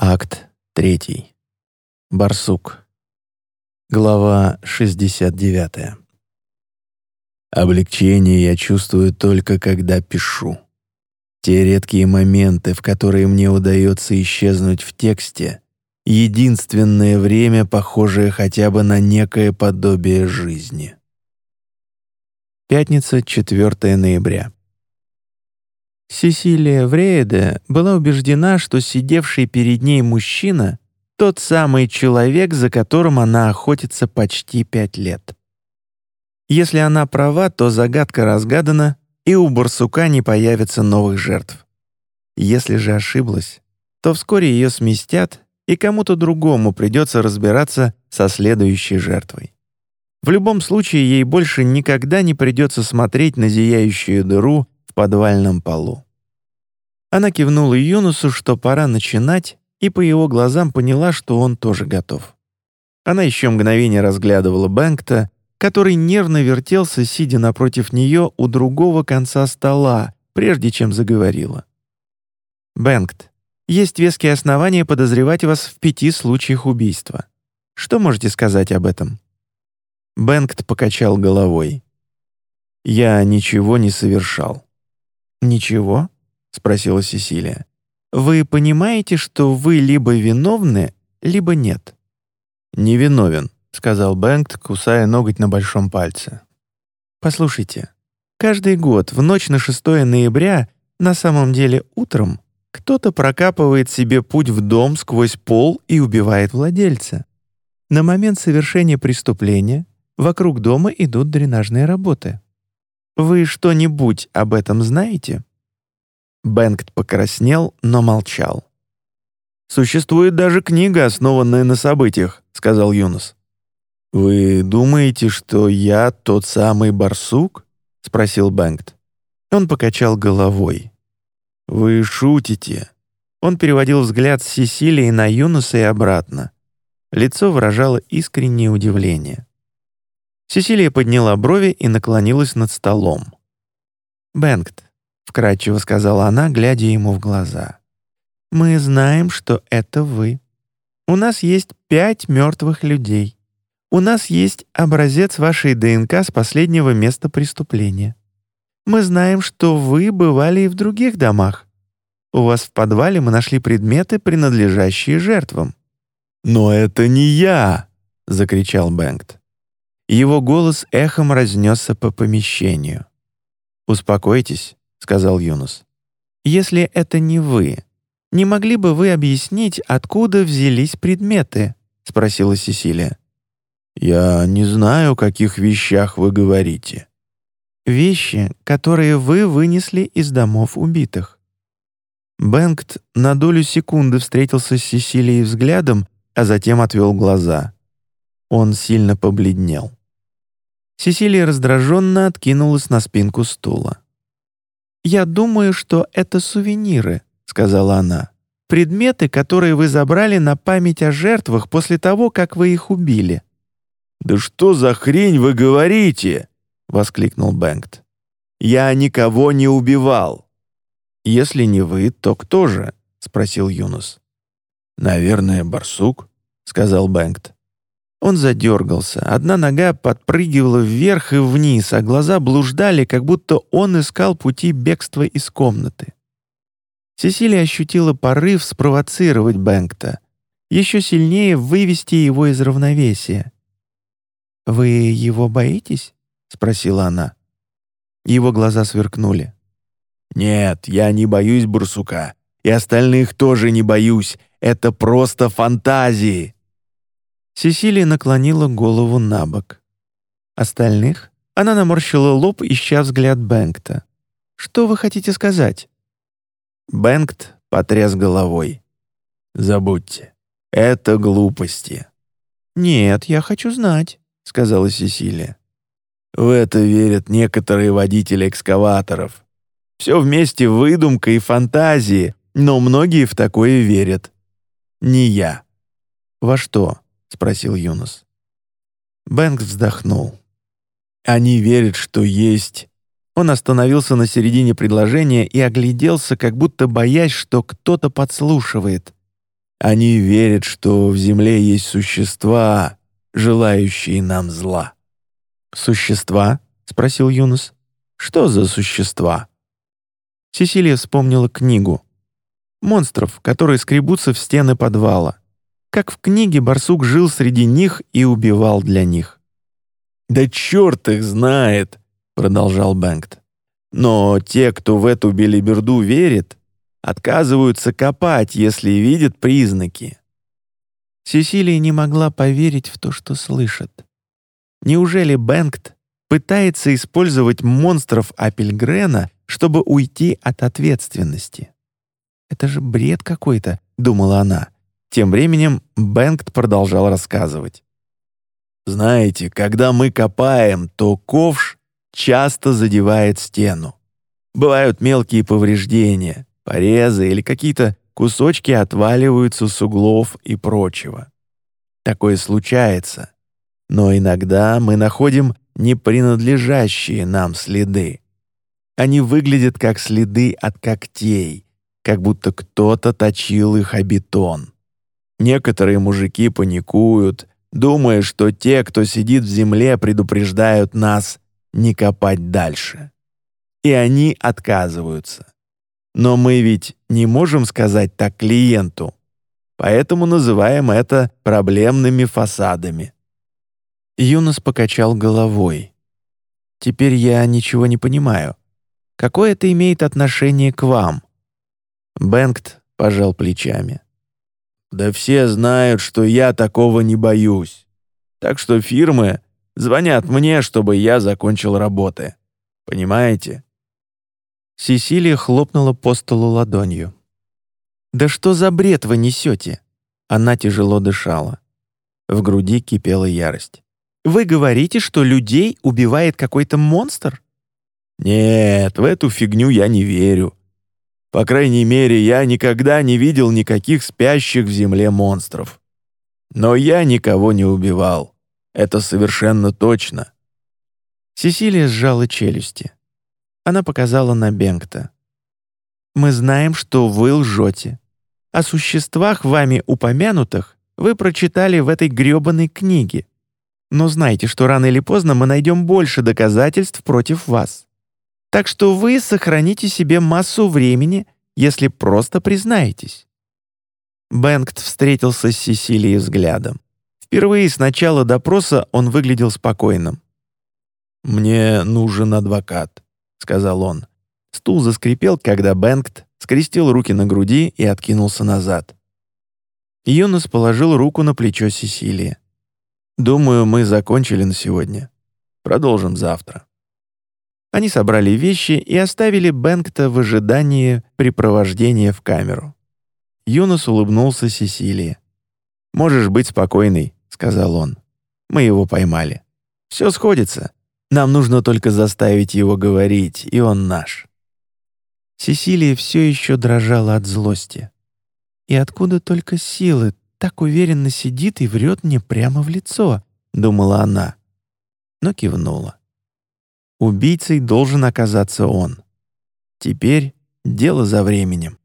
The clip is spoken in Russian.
Акт 3. Барсук. Глава 69. Облегчение я чувствую только когда пишу. Те редкие моменты, в которые мне удается исчезнуть в тексте, единственное время, похожее хотя бы на некое подобие жизни. Пятница, 4 ноября. Сесилия Врейде была убеждена, что сидевший перед ней мужчина — тот самый человек, за которым она охотится почти пять лет. Если она права, то загадка разгадана, и у барсука не появится новых жертв. Если же ошиблась, то вскоре ее сместят, и кому-то другому придется разбираться со следующей жертвой. В любом случае, ей больше никогда не придется смотреть на зияющую дыру подвальном полу. Она кивнула Юнусу, что пора начинать, и по его глазам поняла, что он тоже готов. Она еще мгновение разглядывала Бэнкта, который нервно вертелся, сидя напротив нее у другого конца стола, прежде чем заговорила. «Бэнкт, есть веские основания подозревать вас в пяти случаях убийства. Что можете сказать об этом?» Бэнкт покачал головой. «Я ничего не совершал. «Ничего?» — спросила Сесилия. «Вы понимаете, что вы либо виновны, либо нет?» «Невиновен», — сказал Бэнкт, кусая ноготь на большом пальце. «Послушайте, каждый год в ночь на 6 ноября, на самом деле утром, кто-то прокапывает себе путь в дом сквозь пол и убивает владельца. На момент совершения преступления вокруг дома идут дренажные работы. Вы что-нибудь об этом знаете?» Бенгт покраснел, но молчал. «Существует даже книга, основанная на событиях», — сказал Юнус. «Вы думаете, что я тот самый барсук?» — спросил Бенгт. Он покачал головой. «Вы шутите». Он переводил взгляд с Сесилии на Юнуса и обратно. Лицо выражало искреннее удивление. Сесилия подняла брови и наклонилась над столом. «Бенгт», — вкратчиво сказала она, глядя ему в глаза, «мы знаем, что это вы. У нас есть пять мертвых людей. У нас есть образец вашей ДНК с последнего места преступления. Мы знаем, что вы бывали и в других домах. У вас в подвале мы нашли предметы, принадлежащие жертвам». «Но это не я!» — закричал Бенгт. Его голос эхом разнесся по помещению. «Успокойтесь», — сказал Юнус. «Если это не вы, не могли бы вы объяснить, откуда взялись предметы?» — спросила Сесилия. «Я не знаю, о каких вещах вы говорите». «Вещи, которые вы вынесли из домов убитых». Бенгт на долю секунды встретился с Сесилией взглядом, а затем отвел глаза. Он сильно побледнел. Сесилия раздраженно откинулась на спинку стула. «Я думаю, что это сувениры», — сказала она. «Предметы, которые вы забрали на память о жертвах после того, как вы их убили». «Да что за хрень вы говорите?» — воскликнул Бэнгт. «Я никого не убивал». «Если не вы, то кто же?» — спросил Юнус. «Наверное, барсук», — сказал Бэнгт. Он задергался, одна нога подпрыгивала вверх и вниз, а глаза блуждали, как будто он искал пути бегства из комнаты. Сесилия ощутила порыв спровоцировать Бэнкта, еще сильнее вывести его из равновесия. «Вы его боитесь?» — спросила она. Его глаза сверкнули. «Нет, я не боюсь барсука, и остальных тоже не боюсь. Это просто фантазии!» Сесилия наклонила голову на бок. Остальных она наморщила лоб, ища взгляд Бэнкта. «Что вы хотите сказать?» Бэнкт потряс головой. «Забудьте. Это глупости». «Нет, я хочу знать», — сказала Сесилия. «В это верят некоторые водители экскаваторов. Все вместе выдумка и фантазии, но многие в такое верят. Не я». «Во что?» — спросил Юнус. Бэнкс вздохнул. «Они верят, что есть...» Он остановился на середине предложения и огляделся, как будто боясь, что кто-то подслушивает. Они верят, что в земле есть существа, желающие нам зла». «Существа?» — спросил Юнус. «Что за существа?» Сесилия вспомнила книгу. Монстров, которые скребутся в стены подвала. Как в книге барсук жил среди них и убивал для них. «Да черт их знает!» — продолжал Бэнкт. «Но те, кто в эту белиберду верит, отказываются копать, если видят признаки». Сесилия не могла поверить в то, что слышит. Неужели Бэнкт пытается использовать монстров Апельгрена, чтобы уйти от ответственности? «Это же бред какой-то», — думала она. Тем временем Бэнкт продолжал рассказывать. «Знаете, когда мы копаем, то ковш часто задевает стену. Бывают мелкие повреждения, порезы или какие-то кусочки отваливаются с углов и прочего. Такое случается. Но иногда мы находим не принадлежащие нам следы. Они выглядят как следы от когтей, как будто кто-то точил их о бетон. Некоторые мужики паникуют, думая, что те, кто сидит в земле, предупреждают нас не копать дальше. И они отказываются. Но мы ведь не можем сказать так клиенту, поэтому называем это проблемными фасадами. Юнос покачал головой. «Теперь я ничего не понимаю. Какое это имеет отношение к вам?» Бенгт пожал плечами. «Да все знают, что я такого не боюсь. Так что фирмы звонят мне, чтобы я закончил работы. Понимаете?» Сесилия хлопнула по столу ладонью. «Да что за бред вы несете?» Она тяжело дышала. В груди кипела ярость. Вы говорите, что людей убивает какой-то монстр? Нет, в эту фигню я не верю. По крайней мере, я никогда не видел никаких спящих в земле монстров. Но я никого не убивал. Это совершенно точно. Сесилия сжала челюсти. Она показала на Бенгта. «Мы знаем, что вы лжете. О существах, вами упомянутых, вы прочитали в этой грёбаной книге. Но знайте, что рано или поздно мы найдем больше доказательств против вас. Так что вы сохраните себе массу времени, если просто признаетесь». Бенгт встретился с Сесилией взглядом. Впервые с начала допроса он выглядел спокойным. «Мне нужен адвокат», — сказал он. Стул заскрипел, когда Бенгт скрестил руки на груди и откинулся назад. Юнос положил руку на плечо Сесилии. Думаю, мы закончили на сегодня. Продолжим завтра. Они собрали вещи и оставили Бэнкта в ожидании припровождения в камеру. Юнос улыбнулся Сесилии. «Можешь быть спокойной», — сказал он. «Мы его поймали. Все сходится. Нам нужно только заставить его говорить, и он наш». Сесилия все еще дрожала от злости. И откуда только силы так уверенно сидит и врет мне прямо в лицо», — думала она. Но кивнула. Убийцей должен оказаться он. Теперь дело за временем.